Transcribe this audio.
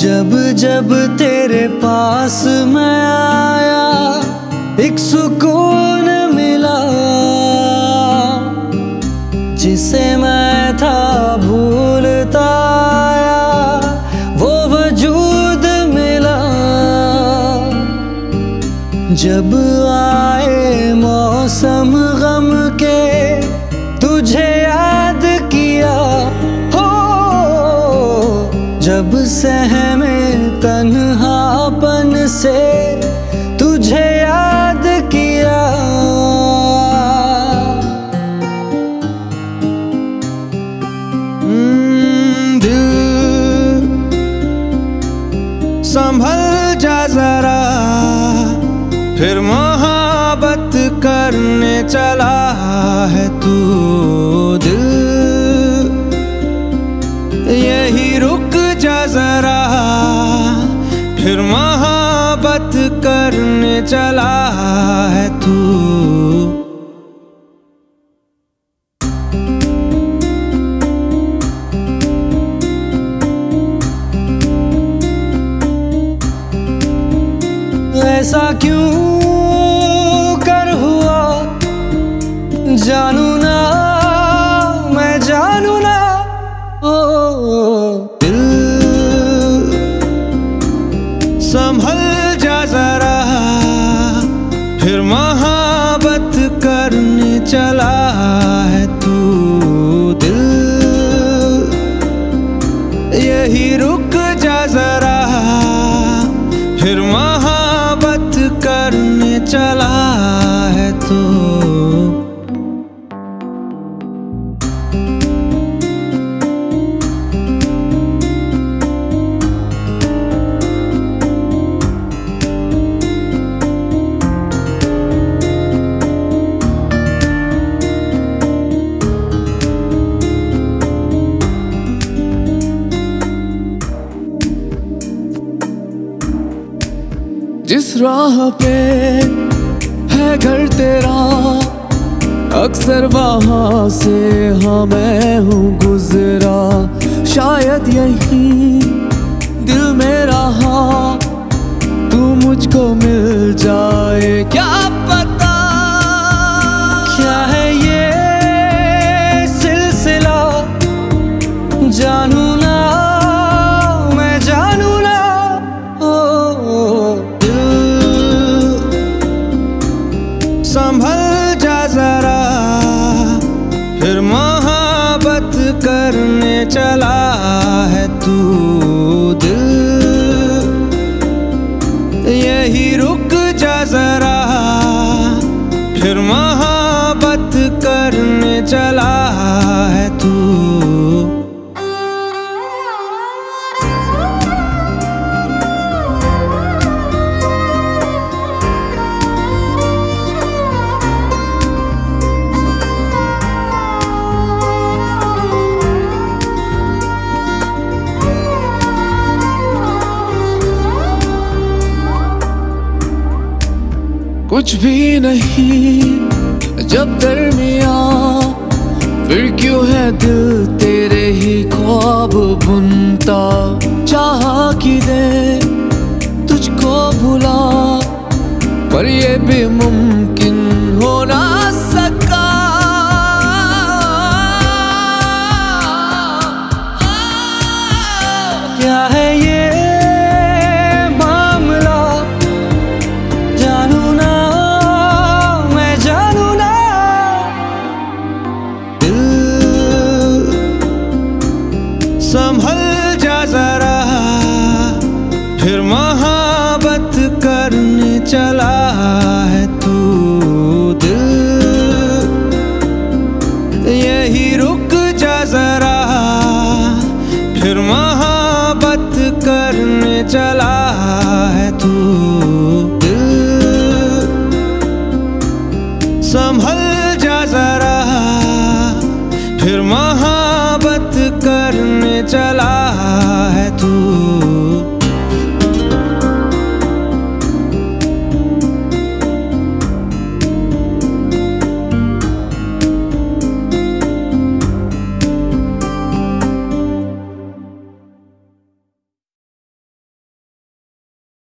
जब जब तेरे पास मैं आया, एक सुकून मिला, जिसे मैं था भूलता आया, वो वजूद मिला। जब आए मौसम गम के, तुझे याद जब सहमे तन्हापन से तुझे याद किया। हम्म, संभल जा जरा फिर मोहब्बत करने चला है तू। चला है तू। ऐसा क्यों फिर महाबत करने चला है तू दिल। यही रुक जा जरा। फिर महाबत करने चला जिस राह पे है घर तेरा, अक्सर वहाँ से हाँ मैं हूँ गुजरा। शायद यही दिल में रहा तू मुझको मिल कुछ भी नहीं। जब दरमिया फिर क्यों है दिल तेरे ही ख्वाब बुनता चाह कि दे, तुझको भुला। पर ये भी मुमकिन तू संभल जा जरा फिर महाबत करने चला है तू।